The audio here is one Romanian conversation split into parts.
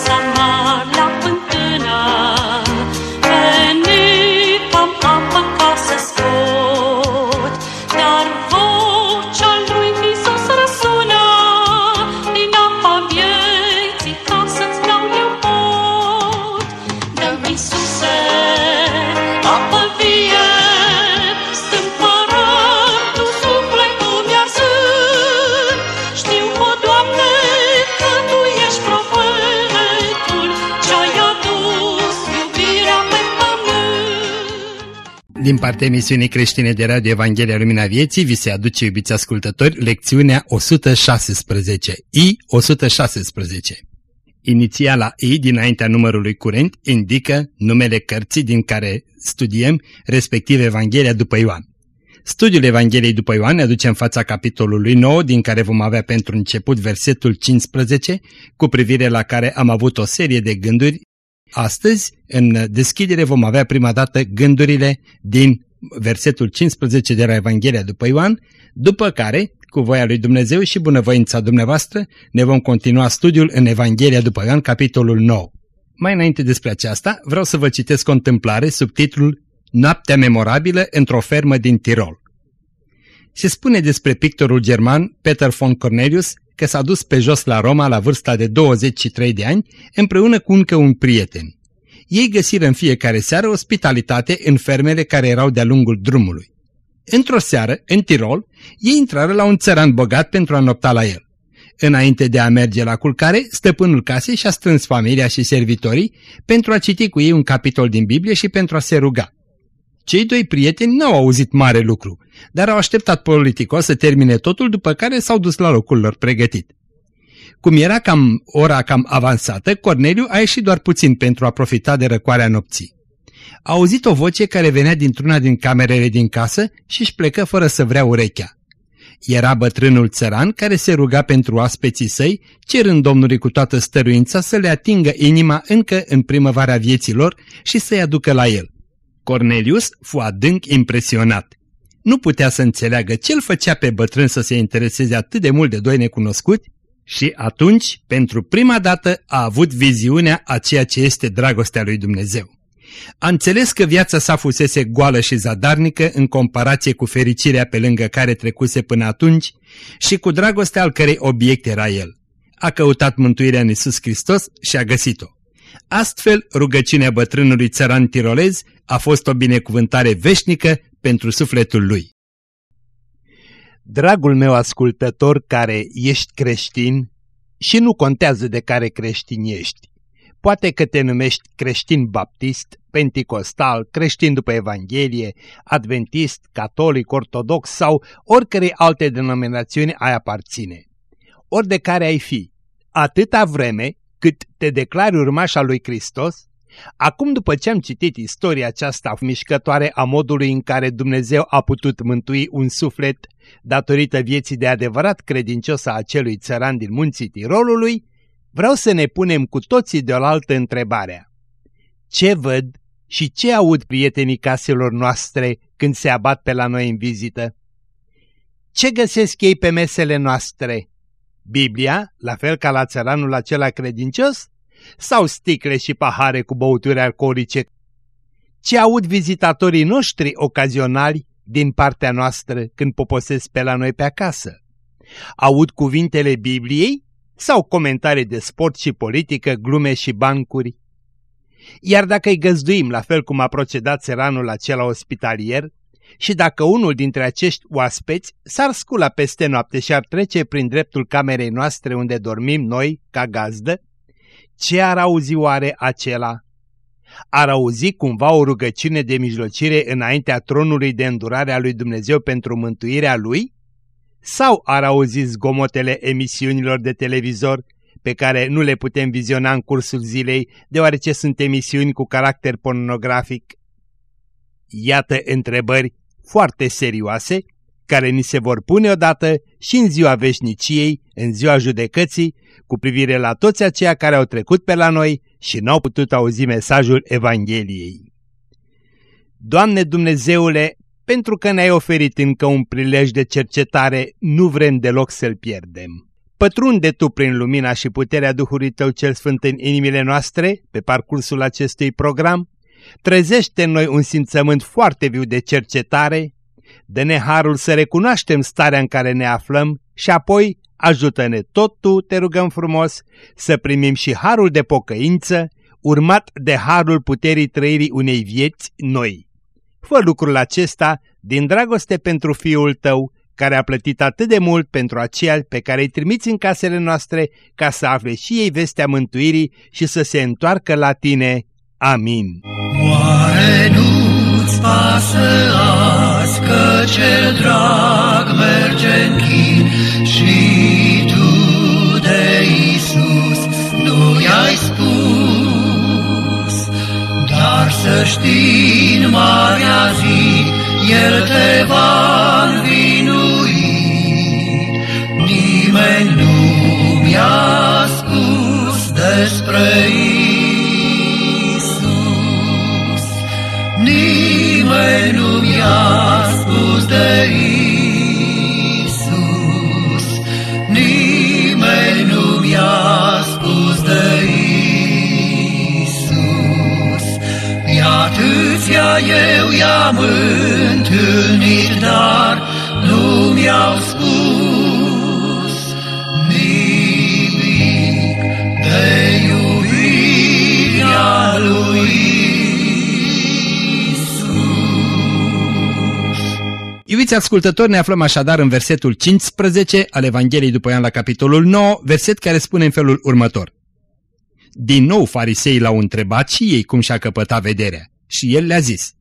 Somebody. Din partea emisiunii creștine de radio Evanghelia Lumina Vieții vi se aduce, iubiți ascultători, lecțiunea 116, I 116. Inițiala I dinaintea numărului curent indică numele cărții din care studiem, respectiv Evanghelia după Ioan. Studiul Evangheliei după Ioan ne aduce în fața capitolului 9, din care vom avea pentru început versetul 15, cu privire la care am avut o serie de gânduri Astăzi, în deschidere, vom avea prima dată gândurile din versetul 15 de la Evanghelia după Ioan, după care, cu voia lui Dumnezeu și bunăvoința dumneavoastră, ne vom continua studiul în Evanghelia după Ioan, capitolul 9. Mai înainte despre aceasta, vreau să vă citesc o întâmplare sub titlul Noaptea memorabilă într-o fermă din Tirol. Se spune despre pictorul german Peter von Cornelius că s-a dus pe jos la Roma la vârsta de 23 de ani împreună cu încă un prieten. Ei găsiră în fiecare seară ospitalitate în fermele care erau de-a lungul drumului. Într-o seară, în Tirol, ei intrară la un țăran bogat pentru a nopta la el. Înainte de a merge la culcare, stăpânul casei și-a strâns familia și servitorii pentru a citi cu ei un capitol din Biblie și pentru a se ruga. Cei doi prieteni n-au auzit mare lucru, dar au așteptat politicos să termine totul, după care s-au dus la locul lor pregătit. Cum era cam ora cam avansată, Corneliu a ieșit doar puțin pentru a profita de răcoarea nopții. A auzit o voce care venea dintr-una din camerele din casă și își plecă fără să vrea urechea. Era bătrânul țăran care se ruga pentru aspeții săi, cerând Domnului cu toată stăruința să le atingă inima încă în primăvara vieții lor și să-i aducă la el. Cornelius fu adânc impresionat. Nu putea să înțeleagă ce îl făcea pe bătrân să se intereseze atât de mult de doi necunoscuți și atunci, pentru prima dată, a avut viziunea a ceea ce este dragostea lui Dumnezeu. A înțeles că viața sa fusese goală și zadarnică în comparație cu fericirea pe lângă care trecuse până atunci și cu dragostea al cărei obiect era el. A căutat mântuirea în Iisus Hristos și a găsit-o. Astfel, rugăciunea bătrânului țăran tirolez a fost o binecuvântare veșnică pentru sufletul lui. Dragul meu ascultător care ești creștin și nu contează de care creștin ești, poate că te numești creștin baptist, penticostal, creștin după Evanghelie, adventist, catolic, ortodox sau oricărei alte denominațiuni ai aparține. Ori de care ai fi, atâta vreme cât te declari urmaș al lui Hristos, acum după ce am citit istoria aceasta mișcătoare a modului în care Dumnezeu a putut mântui un suflet datorită vieții de adevărat credincios a acelui țăran din munții Tirolului, vreau să ne punem cu toții de oaltă întrebarea. Ce văd și ce aud prietenii caselor noastre când se abat pe la noi în vizită? Ce găsesc ei pe mesele noastre? Biblia, la fel ca la țăranul acela credincios? Sau sticle și pahare cu băuturi alcoolice? Ce aud vizitatorii noștri ocazionali din partea noastră când poposesc pe la noi pe acasă? Aud cuvintele Bibliei sau comentarii de sport și politică, glume și bancuri? Iar dacă îi găzduim la fel cum a procedat țăranul acela ospitalier, și dacă unul dintre acești oaspeți s-ar scula peste noapte și ar trece prin dreptul camerei noastre unde dormim noi, ca gazdă, ce ar auzi oare acela? Ar auzi cumva o rugăciune de mijlocire înaintea tronului de îndurare a lui Dumnezeu pentru mântuirea lui? Sau ar auzi zgomotele emisiunilor de televizor pe care nu le putem viziona în cursul zilei, deoarece sunt emisiuni cu caracter pornografic? Iată întrebări foarte serioase, care ni se vor pune odată și în ziua veșniciei, în ziua judecății, cu privire la toți aceia care au trecut pe la noi și n-au putut auzi mesajul Evangheliei. Doamne Dumnezeule, pentru că ne-ai oferit încă un prilej de cercetare, nu vrem deloc să-l pierdem. Pătrunde Tu prin lumina și puterea Duhului Tău cel Sfânt în inimile noastre, pe parcursul acestui program, trezește în noi un simțământ foarte viu de cercetare, dă-ne harul să recunoaștem starea în care ne aflăm și apoi ajută-ne tot Tu, te rugăm frumos, să primim și harul de pocăință, urmat de harul puterii trăirii unei vieți noi. Fă lucrul acesta din dragoste pentru Fiul Tău, care a plătit atât de mult pentru aceia pe care îi trimiți în casele noastre ca să afle și ei vestea mântuirii și să se întoarcă la Tine. Amin. Oare nu-ți pasă azi că cel drag merge în chin și tu de Iisus nu i-ai spus? Dar să știi în marea zi, El te va învinui. Nimeni nu mi-a spus despre Iisus. Nimeni nu mi-a spus de Iisus. Nimeni nu mi-a spus de Iisus. Pe atâția eu i-am întâlnit, dar nu mi-au spus Iubiți ascultători, ne aflăm așadar în versetul 15 al Evangheliei după Ioan la capitolul 9, verset care spune în felul următor. Din nou farisei l-au întrebat și ei cum și-a căpătat vederea și el le-a zis,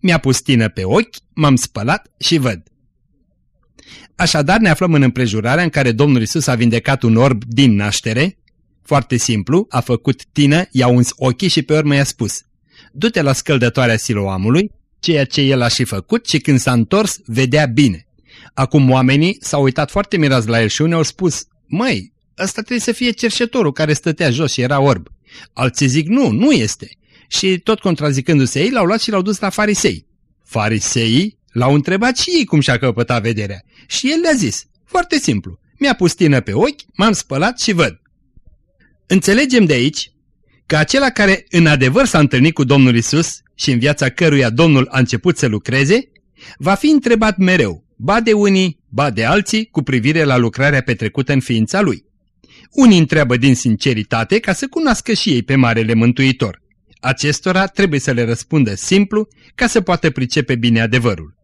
Mi-a pus tină pe ochi, m-am spălat și văd. Așadar ne aflăm în împrejurarea în care Domnul Isus a vindecat un orb din naștere, foarte simplu, a făcut tină, i-a uns ochii și pe urmă i-a spus, Du-te la scăldătoarea siloamului, ceea ce el a și făcut și când s-a întors, vedea bine. Acum oamenii s-au uitat foarte mirați la el și unii au spus, Măi, ăsta trebuie să fie cerșetorul care stătea jos și era orb. Alții zic, nu, nu este. Și tot contrazicându-se ei, l-au luat și l-au dus la farisei. Fariseii l-au întrebat și ei cum și-a căpătat vederea. Și el le-a zis, foarte simplu, mi-a pus tină pe ochi, m-am spălat și văd. Înțelegem de aici că acela care în adevăr s-a întâlnit cu Domnul Isus și în viața căruia Domnul a început să lucreze, va fi întrebat mereu, ba de unii, ba de alții, cu privire la lucrarea petrecută în ființa lui. Unii întreabă din sinceritate ca să cunoască și ei pe Marele Mântuitor. Acestora trebuie să le răspundă simplu ca să poată pricepe bine adevărul.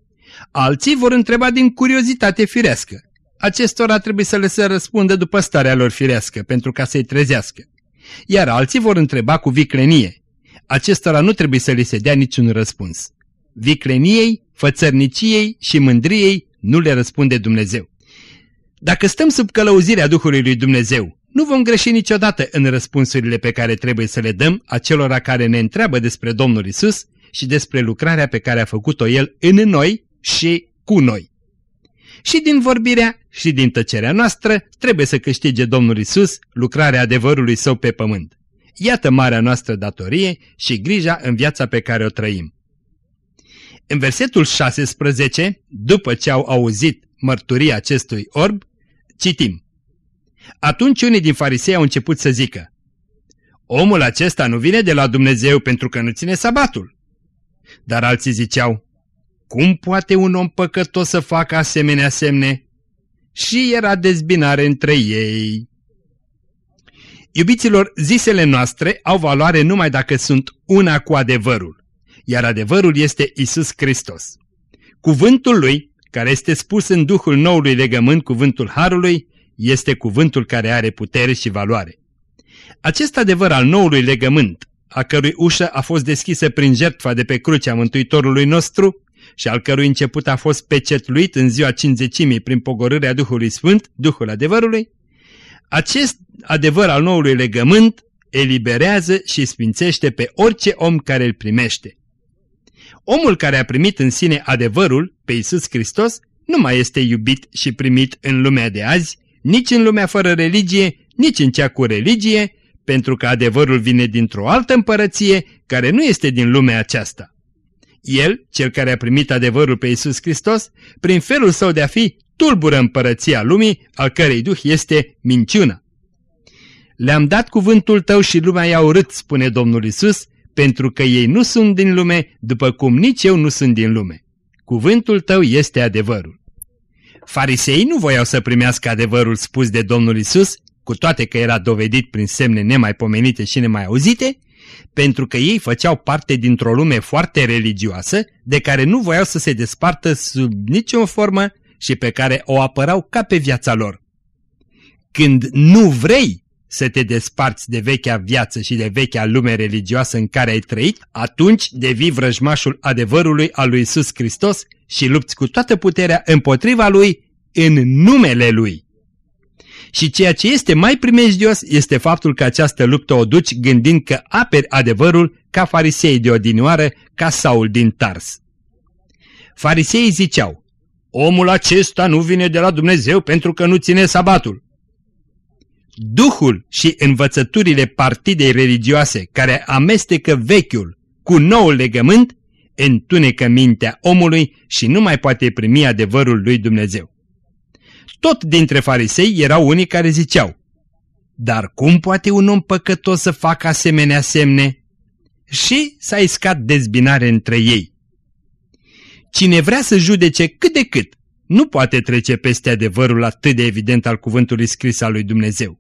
Alții vor întreba din curiozitate firească. Acestora trebuie să le se răspundă după starea lor firească, pentru ca să-i trezească. Iar alții vor întreba cu viclenie. Acestora nu trebuie să li se dea niciun răspuns. Vicleniei, fățărniciei și mândriei nu le răspunde Dumnezeu. Dacă stăm sub călăuzirea Duhului lui Dumnezeu, nu vom greși niciodată în răspunsurile pe care trebuie să le dăm acelora care ne întreabă despre Domnul Isus și despre lucrarea pe care a făcut-o El în noi și cu noi. Și din vorbirea și din tăcerea noastră trebuie să câștige Domnul Isus lucrarea adevărului său pe pământ. Iată marea noastră datorie și grija în viața pe care o trăim. În versetul 16, după ce au auzit mărturia acestui orb, citim. Atunci unii din farisei au început să zică, Omul acesta nu vine de la Dumnezeu pentru că nu ține sabatul. Dar alții ziceau, Cum poate un om păcătos să facă asemenea semne? Și era dezbinare între ei. Iubiților, zisele noastre au valoare numai dacă sunt una cu adevărul, iar adevărul este Isus Hristos. Cuvântul lui, care este spus în Duhul noului legământ, cuvântul Harului, este cuvântul care are putere și valoare. Acest adevăr al noului legământ, a cărui ușă a fost deschisă prin jertfa de pe crucea Mântuitorului nostru și al cărui început a fost pecetluit în ziua cinzecimii prin pogorârea Duhului Sfânt, Duhul adevărului, acest adevăr al noului legământ eliberează și sfințește pe orice om care îl primește. Omul care a primit în sine adevărul pe Iisus Hristos nu mai este iubit și primit în lumea de azi, nici în lumea fără religie, nici în cea cu religie, pentru că adevărul vine dintr-o altă împărăție care nu este din lumea aceasta. El, cel care a primit adevărul pe Iisus Hristos, prin felul său de a fi, tulbură împărăția lumii, al cărei duh este minciuna. Le-am dat cuvântul tău și lumea i-a urât, spune Domnul Isus, pentru că ei nu sunt din lume, după cum nici eu nu sunt din lume. Cuvântul tău este adevărul. Fariseii nu voiau să primească adevărul spus de Domnul Isus, cu toate că era dovedit prin semne nemaipomenite și nemai auzite, pentru că ei făceau parte dintr-o lume foarte religioasă, de care nu voiau să se despartă sub nicio formă și pe care o apărau ca pe viața lor. Când nu vrei să te desparți de vechea viață și de vechea lume religioasă în care ai trăit, atunci devii vrăjmașul adevărului al lui Isus Hristos și lupți cu toată puterea împotriva lui în numele lui. Și ceea ce este mai primejdios este faptul că această luptă o duci gândind că aperi adevărul ca farisei de odinioară, ca Saul din Tars. Fariseii ziceau, omul acesta nu vine de la Dumnezeu pentru că nu ține sabatul. Duhul și învățăturile partidei religioase care amestecă vechiul cu noul legământ întunecă mintea omului și nu mai poate primi adevărul lui Dumnezeu. Tot dintre farisei erau unii care ziceau, Dar cum poate un om păcătos să facă asemenea semne? Și s-a iscat dezbinare între ei. Cine vrea să judece cât de cât, nu poate trece peste adevărul atât de evident al cuvântului scris al lui Dumnezeu.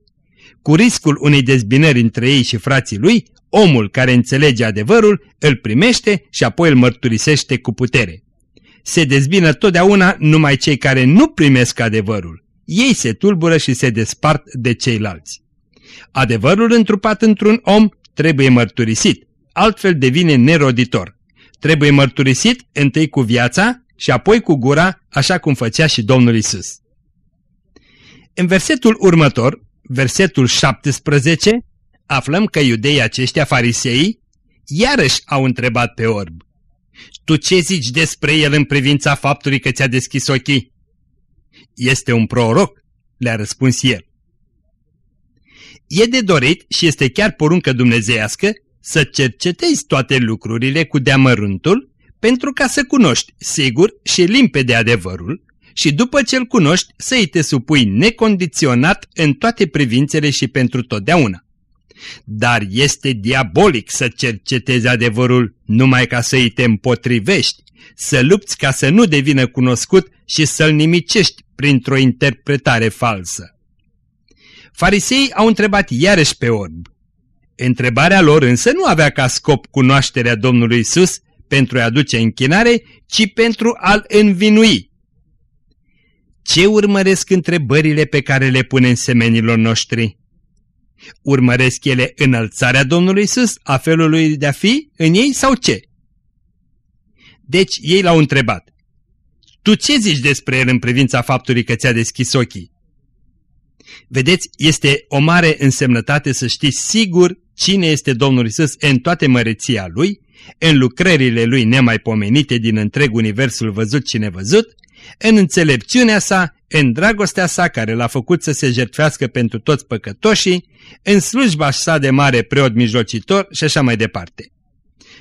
Cu riscul unei dezbinări între ei și frații lui, omul care înțelege adevărul îl primește și apoi îl mărturisește cu putere se dezbină totdeauna numai cei care nu primesc adevărul. Ei se tulbură și se despart de ceilalți. Adevărul întrupat într-un om trebuie mărturisit, altfel devine neroditor. Trebuie mărturisit întâi cu viața și apoi cu gura, așa cum făcea și Domnul Isus. În versetul următor, versetul 17, aflăm că iudeii aceștia farisei iarăși au întrebat pe orb. Tu ce zici despre el în privința faptului că ți-a deschis ochii? Este un proroc, le-a răspuns el. E de dorit și este chiar poruncă dumnezeiască să cercetezi toate lucrurile cu deamăruntul pentru ca să cunoști sigur și limpede adevărul și după ce îl cunoști să-i te supui necondiționat în toate privințele și pentru totdeauna. Dar este diabolic să cercetezi adevărul numai ca să îi te împotrivești, să lupți ca să nu devină cunoscut și să-l nimicești printr-o interpretare falsă. Fariseii au întrebat iarăși pe orb. Întrebarea lor însă nu avea ca scop cunoașterea Domnului Isus pentru a aduce închinare, ci pentru a-l învinui. Ce urmăresc întrebările pe care le punem semenilor noștri? Urmăresc ele înălțarea Domnului Isus, a felului de a fi în ei sau ce? Deci ei l-au întrebat. Tu ce zici despre el în privința faptului că ți-a deschis ochii? Vedeți, este o mare însemnătate să știi sigur cine este Domnul Isus în toate măreția Lui, în lucrările Lui nemaipomenite din întreg universul văzut și nevăzut, în înțelepciunea sa, în dragostea sa care l-a făcut să se jertfească pentru toți păcătoșii, în slujba sa de mare preot mijlocitor și așa mai departe.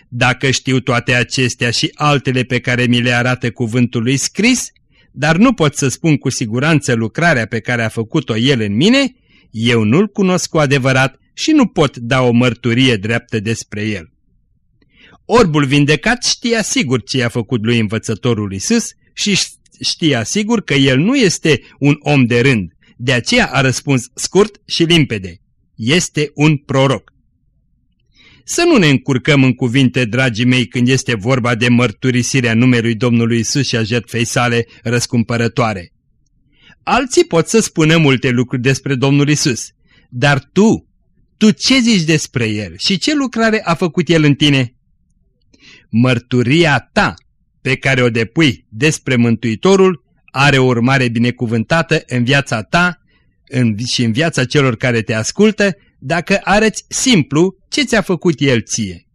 Dacă știu toate acestea și altele pe care mi le arată cuvântul lui scris, dar nu pot să spun cu siguranță lucrarea pe care a făcut-o el în mine, eu nu-l cunosc cu adevărat și nu pot da o mărturie dreaptă despre el. Orbul vindecat știa sigur ce a făcut lui învățătorul Isus și știa sigur că el nu este un om de rând, de aceea a răspuns scurt și limpede. Este un proroc. Să nu ne încurcăm în cuvinte, dragii mei, când este vorba de mărturisirea numelui Domnului Isus și a jertfei sale răscumpărătoare. Alții pot să spună multe lucruri despre Domnul Isus, dar tu, tu ce zici despre El și ce lucrare a făcut El în tine? Mărturia ta pe care o depui despre Mântuitorul are o urmare binecuvântată în viața ta în, și în viața celor care te ascultă dacă arăți simplu ce ți-a făcut El ție.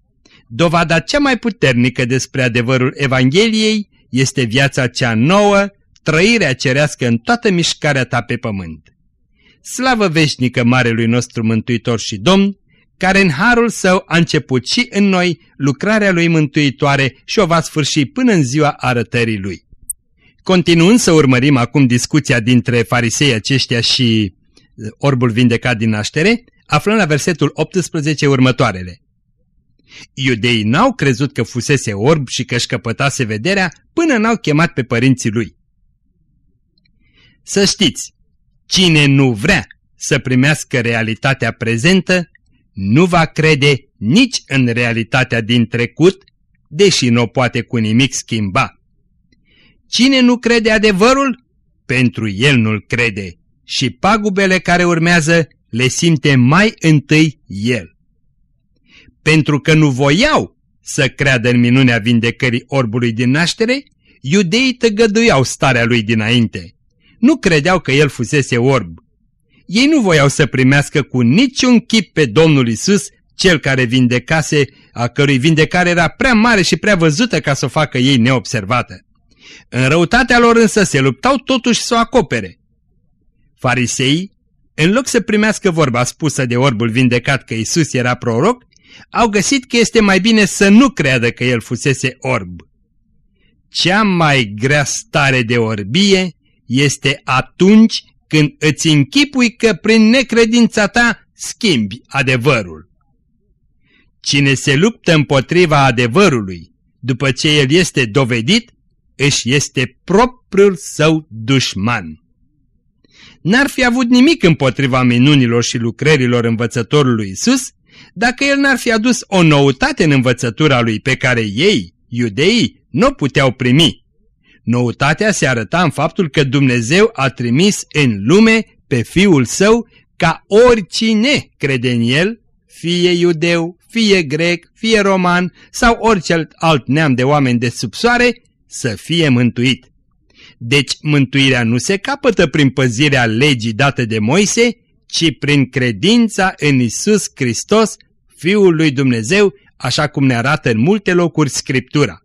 Dovada cea mai puternică despre adevărul Evangheliei este viața cea nouă, trăirea cerească în toată mișcarea ta pe pământ. Slavă veșnică Marelui nostru Mântuitor și Domn, care în harul său a început și în noi lucrarea lui mântuitoare și o va sfârși până în ziua arătării lui. Continuând să urmărim acum discuția dintre farisei aceștia și uh, orbul vindecat din naștere, aflăm la versetul 18 următoarele. Iudeii n-au crezut că fusese orb și că își căpătase vederea până n-au chemat pe părinții lui. Să știți, cine nu vrea să primească realitatea prezentă, nu va crede nici în realitatea din trecut, deși nu o poate cu nimic schimba. Cine nu crede adevărul, pentru el nu-l crede și pagubele care urmează le simte mai întâi el. Pentru că nu voiau să creadă în minunea vindecării orbului din naștere, iudeii tăgăduiau starea lui dinainte. Nu credeau că el fusese orb. Ei nu voiau să primească cu niciun chip pe Domnul Isus, cel care vindecase, a cărui vindecare era prea mare și prea văzută ca să o facă ei neobservată. În răutatea lor însă se luptau totuși să o acopere. Fariseii, în loc să primească vorba spusă de orbul vindecat că Isus era proroc, au găsit că este mai bine să nu creadă că el fusese orb. Cea mai grea stare de orbie este atunci când îți închipui că prin necredința ta schimbi adevărul. Cine se luptă împotriva adevărului, după ce el este dovedit, își este propriul său dușman. N-ar fi avut nimic împotriva minunilor și lucrărilor învățătorului Isus, dacă el n-ar fi adus o noutate în învățătura lui pe care ei, iudeii, nu puteau primi. Noutatea se arăta în faptul că Dumnezeu a trimis în lume pe Fiul Său ca oricine crede în El, fie iudeu, fie grec, fie roman sau orice alt neam de oameni de sub soare, să fie mântuit. Deci mântuirea nu se capătă prin păzirea legii date de Moise, ci prin credința în Isus Hristos, Fiul lui Dumnezeu, așa cum ne arată în multe locuri Scriptura.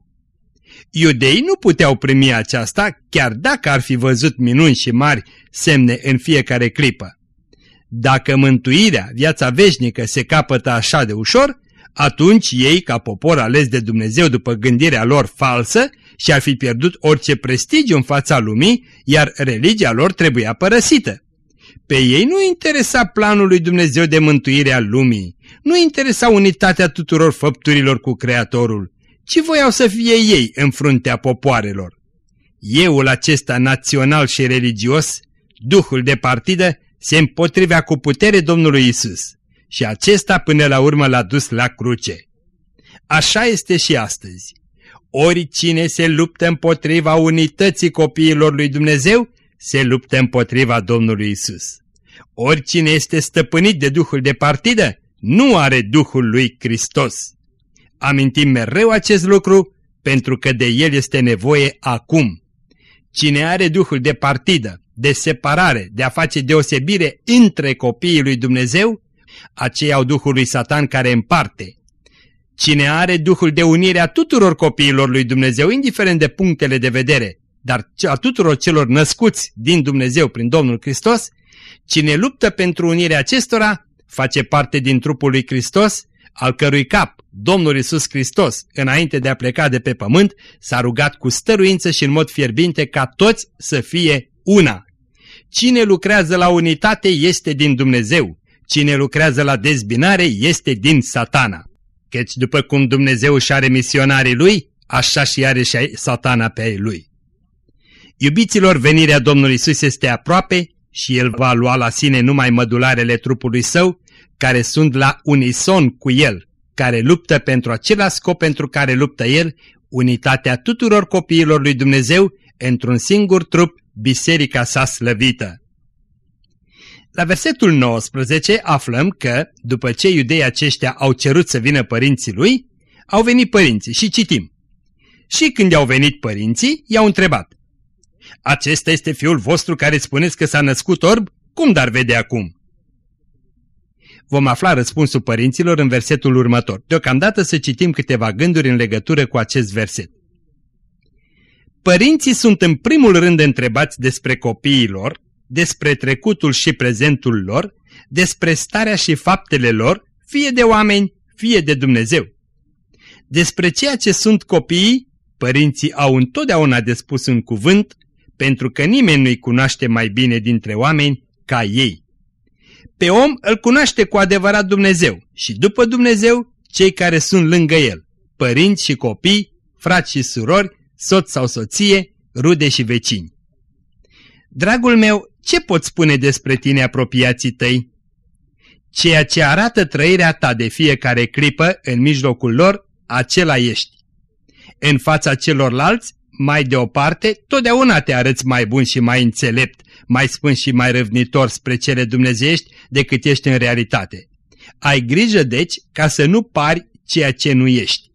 Iudeii nu puteau primi aceasta, chiar dacă ar fi văzut minuni și mari semne în fiecare clipă. Dacă mântuirea, viața veșnică, se capătă așa de ușor, atunci ei, ca popor ales de Dumnezeu după gândirea lor falsă, și-ar fi pierdut orice prestigiu în fața lumii, iar religia lor trebuia părăsită. Pe ei nu interesa planul lui Dumnezeu de mântuire a lumii, nu interesa unitatea tuturor făpturilor cu Creatorul, ci voiau să fie ei în fruntea popoarelor. Euul acesta național și religios, duhul de partidă, se împotrivea cu putere Domnului Isus și acesta până la urmă l-a dus la cruce. Așa este și astăzi. Oricine se luptă împotriva unității copiilor lui Dumnezeu, se luptă împotriva Domnului Isus. Oricine este stăpânit de Duhul de partidă, nu are Duhul lui Hristos. Amintim mereu acest lucru pentru că de el este nevoie acum. Cine are Duhul de partidă, de separare, de a face deosebire între copiii lui Dumnezeu, aceia au Duhul lui Satan care împarte. Cine are Duhul de unire a tuturor copiilor lui Dumnezeu, indiferent de punctele de vedere, dar a tuturor celor născuți din Dumnezeu prin Domnul Hristos, cine luptă pentru unirea acestora, face parte din trupul lui Hristos, al cărui cap, Domnul Isus Hristos, înainte de a pleca de pe pământ, s-a rugat cu stăruință și în mod fierbinte ca toți să fie una. Cine lucrează la unitate este din Dumnezeu, cine lucrează la dezbinare este din satana. Căci după cum Dumnezeu și are misionarii lui, așa și are și satana pe ei lui. Iubiților, venirea Domnului Isus este aproape și El va lua la sine numai mădularele trupului său, care sunt la unison cu El, care luptă pentru același scop pentru care luptă El, unitatea tuturor copiilor lui Dumnezeu într-un singur trup, biserica sa slăvită. La versetul 19 aflăm că, după ce iudeii aceștia au cerut să vină părinții lui, au venit părinții și citim. Și când au venit părinții, i-au întrebat, Acesta este fiul vostru care spuneți că s-a născut orb? Cum dar vede acum? Vom afla răspunsul părinților în versetul următor. Deocamdată să citim câteva gânduri în legătură cu acest verset. Părinții sunt în primul rând întrebați despre copiii lor, despre trecutul și prezentul lor, despre starea și faptele lor, fie de oameni, fie de Dumnezeu. Despre ceea ce sunt copiii, părinții au întotdeauna de spus un cuvânt pentru că nimeni nu-i cunoaște mai bine dintre oameni ca ei. Pe om îl cunoaște cu adevărat Dumnezeu și după Dumnezeu cei care sunt lângă el, părinți și copii, frați și surori, soț sau soție, rude și vecini. Dragul meu, ce poți spune despre tine apropiații tăi? Ceea ce arată trăirea ta de fiecare clipă în mijlocul lor, acela ești. În fața celorlalți, mai deoparte, totdeauna te arăți mai bun și mai înțelept, mai spân și mai răvnitor spre cele dumnezeiești decât ești în realitate. Ai grijă, deci, ca să nu pari ceea ce nu ești.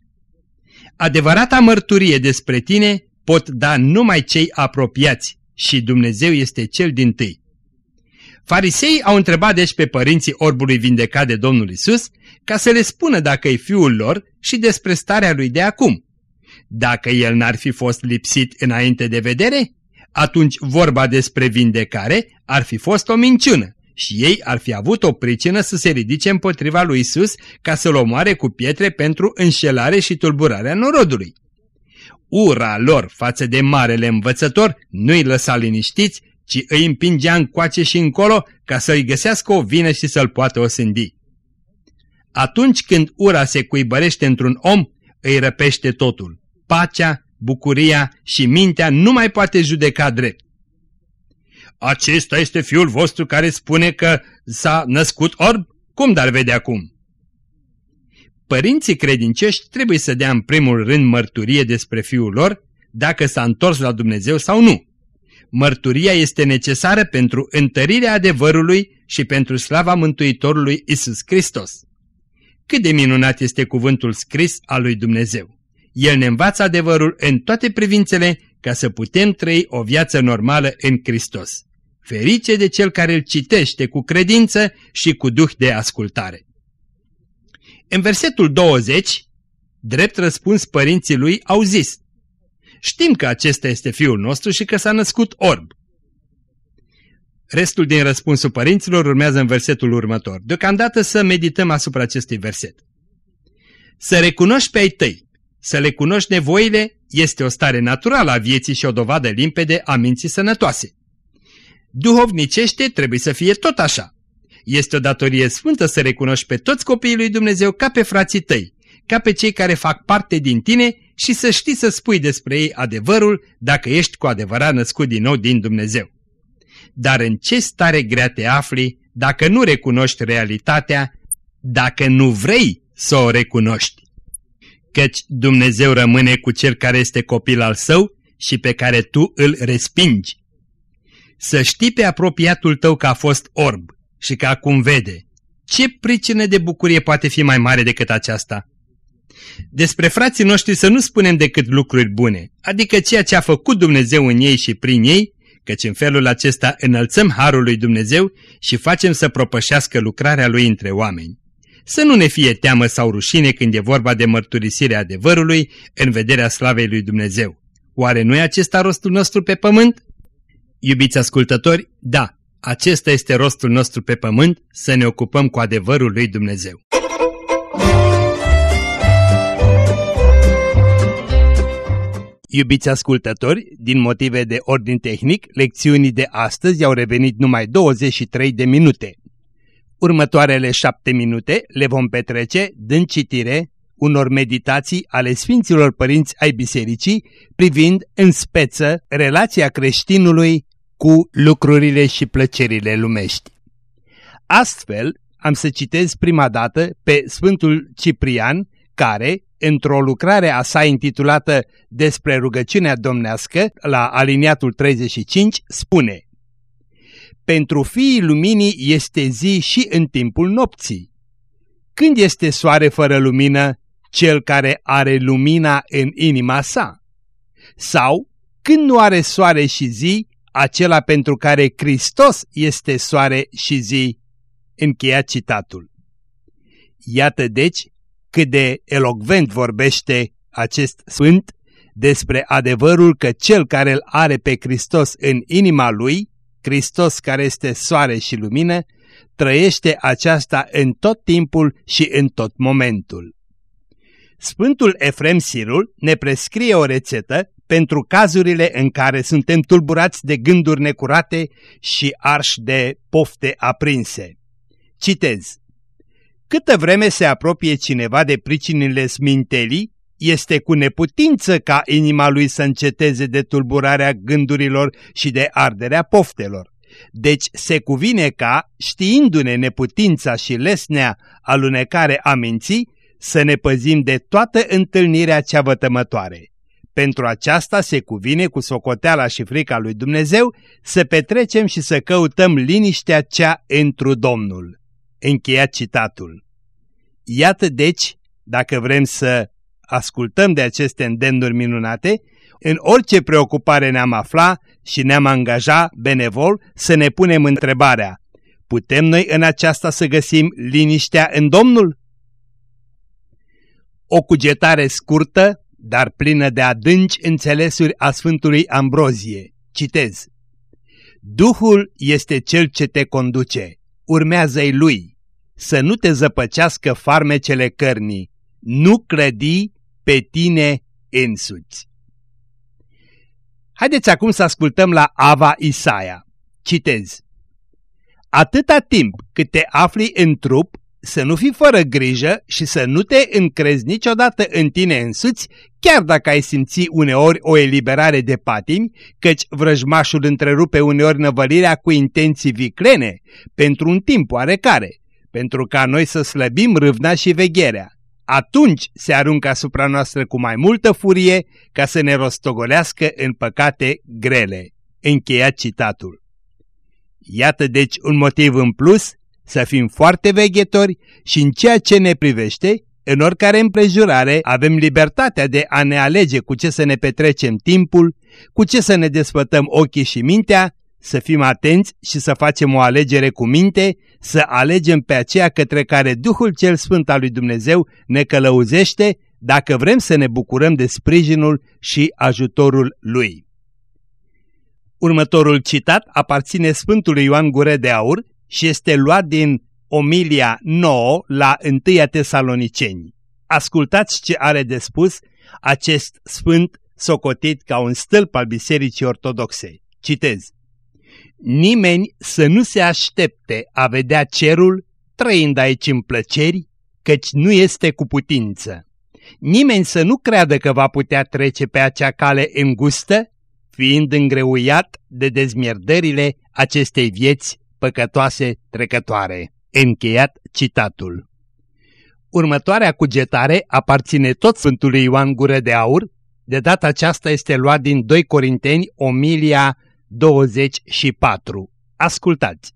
Adevărata mărturie despre tine pot da numai cei apropiați și Dumnezeu este cel din tâi. Farisei au întrebat deci pe părinții orbului vindecat de Domnul Isus ca să le spună dacă e fiul lor și despre starea lui de acum. Dacă el n-ar fi fost lipsit înainte de vedere, atunci vorba despre vindecare ar fi fost o minciună și ei ar fi avut o pricină să se ridice împotriva lui Isus ca să-l omoare cu pietre pentru înșelare și tulburarea norodului. Ura lor față de marele învățător nu-i lăsa liniștiți, ci îi împingea încoace și încolo ca să-i găsească o vină și să-l poată osândi. Atunci când ura se cuibărește într-un om, îi răpește totul. Pacea, bucuria și mintea nu mai poate judeca drept. Acesta este fiul vostru care spune că s-a născut orb? Cum dar vede acum? Părinții credincioși trebuie să dea în primul rând mărturie despre fiul lor, dacă s-a întors la Dumnezeu sau nu. Mărturia este necesară pentru întărirea adevărului și pentru slava Mântuitorului Isus Hristos. Cât de minunat este cuvântul scris al lui Dumnezeu! El ne învață adevărul în toate privințele ca să putem trăi o viață normală în Hristos. Ferice de cel care îl citește cu credință și cu duh de ascultare. În versetul 20, drept răspuns părinții lui au zis, Știm că acesta este fiul nostru și că s-a născut orb. Restul din răspunsul părinților urmează în versetul următor. Deocamdată să medităm asupra acestui verset. Să recunoști pe ai tăi, să le cunoști nevoile, este o stare naturală a vieții și o dovadă limpede a minții sănătoase. Duhovnicește trebuie să fie tot așa. Este o datorie sfântă să recunoști pe toți copiii lui Dumnezeu ca pe frații tăi, ca pe cei care fac parte din tine și să știi să spui despre ei adevărul dacă ești cu adevărat născut din nou din Dumnezeu. Dar în ce stare grea te afli dacă nu recunoști realitatea, dacă nu vrei să o recunoști? Căci Dumnezeu rămâne cu cel care este copil al său și pe care tu îl respingi. Să știi pe apropiatul tău că a fost orb și că acum vede. Ce pricină de bucurie poate fi mai mare decât aceasta? Despre frații noștri să nu spunem decât lucruri bune, adică ceea ce a făcut Dumnezeu în ei și prin ei, căci în felul acesta înălțăm Harul lui Dumnezeu și facem să propășească lucrarea Lui între oameni. Să nu ne fie teamă sau rușine când e vorba de mărturisirea adevărului în vederea slavei lui Dumnezeu. Oare nu e acesta rostul nostru pe pământ? Iubiți ascultători, da, acesta este rostul nostru pe pământ, să ne ocupăm cu adevărul lui Dumnezeu. Iubiți ascultători, din motive de ordin tehnic, lecțiunii de astăzi au revenit numai 23 de minute. Următoarele șapte minute le vom petrece dând citire unor meditații ale Sfinților Părinți ai Bisericii privind în speță relația creștinului cu lucrurile și plăcerile lumești. Astfel, am să citez prima dată pe Sfântul Ciprian, care, într-o lucrare a sa intitulată Despre rugăciunea domnească, la aliniatul 35, spune Pentru fiii luminii este zi și în timpul nopții. Când este soare fără lumină, cel care are lumina în inima sa? Sau, când nu are soare și zi, acela pentru care Hristos este soare și zi. Încheia citatul. Iată deci cât de elocvent vorbește acest sfânt despre adevărul că cel care îl are pe Hristos în inima lui, Hristos care este soare și lumină, trăiește aceasta în tot timpul și în tot momentul. Sfântul Efrem Sirul ne prescrie o rețetă pentru cazurile în care suntem tulburați de gânduri necurate și arși de pofte aprinse. Citez. Câtă vreme se apropie cineva de pricinile smintelii, este cu neputință ca inima lui să înceteze de tulburarea gândurilor și de arderea poftelor. Deci se cuvine ca, știindu-ne neputința și lesnea alunecare a minții, să ne păzim de toată întâlnirea cea vătămătoare. Pentru aceasta se cuvine cu socoteala și frica lui Dumnezeu să petrecem și să căutăm liniștea cea întru Domnul. Încheiat citatul. Iată deci, dacă vrem să ascultăm de aceste îndemnuri minunate, în orice preocupare ne-am afla și ne-am angaja benevol să ne punem întrebarea, putem noi în aceasta să găsim liniștea în Domnul? O cugetare scurtă, dar plină de adânci înțelesuri a Sfântului Ambrozie. Citez. Duhul este cel ce te conduce, urmează-i lui, să nu te zăpăcească farmecele cărnii, nu clădi pe tine însuți. Haideți acum să ascultăm la Ava Isaia. Citez. Atâta timp cât te afli în trup, să nu fii fără grijă și să nu te încrezi niciodată în tine însuți, chiar dacă ai simți uneori o eliberare de patimi, căci vrăjmașul întrerupe uneori năvălirea cu intenții viclene, pentru un timp oarecare, pentru ca noi să slăbim râvna și vegherea. Atunci se aruncă asupra noastră cu mai multă furie ca să ne rostogolească în păcate grele. Încheiat citatul. Iată deci un motiv în plus să fim foarte veghetori și în ceea ce ne privește, în oricare împrejurare avem libertatea de a ne alege cu ce să ne petrecem timpul, cu ce să ne desfătăm ochii și mintea, să fim atenți și să facem o alegere cu minte, să alegem pe aceea către care Duhul cel Sfânt al lui Dumnezeu ne călăuzește dacă vrem să ne bucurăm de sprijinul și ajutorul Lui. Următorul citat aparține Sfântului Ioan Gure de Aur și este luat din Omilia 9 la 1 Tesaloniceni. Ascultați ce are de spus acest sfânt socotit ca un stâlp al Bisericii Ortodoxe. Citez. Nimeni să nu se aștepte a vedea cerul trăind aici în plăceri, căci nu este cu putință. Nimeni să nu creadă că va putea trece pe acea cale îngustă, fiind îngreuiat de dezmierdările acestei vieți păcătoase trecătoare. Încheiat citatul. Următoarea cugetare aparține tot Sfântului Ioan Gură de Aur, de data aceasta este luat din 2 Corinteni, Omilia 24. Ascultați!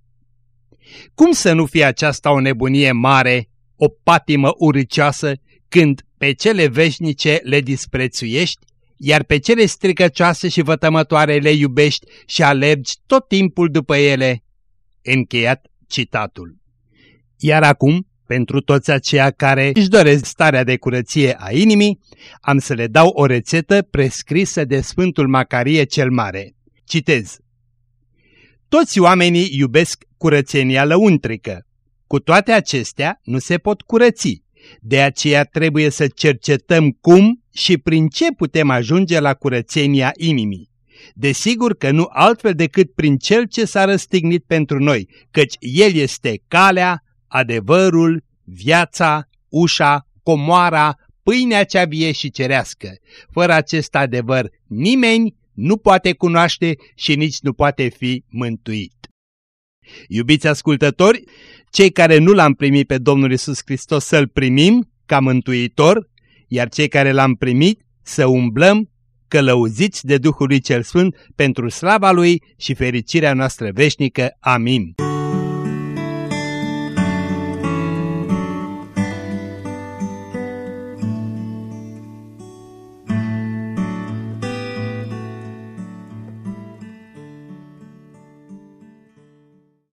Cum să nu fie aceasta o nebunie mare, o patimă uricioasă, când pe cele veșnice le disprețuiești, iar pe cele stricăcioase și vătămătoare le iubești și alergi tot timpul după ele? Încheiat citatul. Iar acum, pentru toți aceia care își doresc starea de curăție a inimii, am să le dau o rețetă prescrisă de Sfântul Macarie cel Mare. Citez. Toți oamenii iubesc curățenia lăuntrică. Cu toate acestea nu se pot curăți. De aceea trebuie să cercetăm cum și prin ce putem ajunge la curățenia inimii. Desigur că nu altfel decât prin Cel ce s-a răstignit pentru noi, căci El este calea, adevărul, viața, ușa, comoara, pâinea cea vie și cerească. Fără acest adevăr nimeni nu poate cunoaște și nici nu poate fi mântuit. Iubiți ascultători, cei care nu l-am primit pe Domnul Isus Hristos să-L primim ca mântuitor, iar cei care l-am primit să umblăm călăuziți de Duhul lui Cel Sfânt pentru slava Lui și fericirea noastră veșnică. Amin.